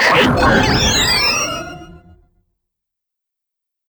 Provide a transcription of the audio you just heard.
Fight!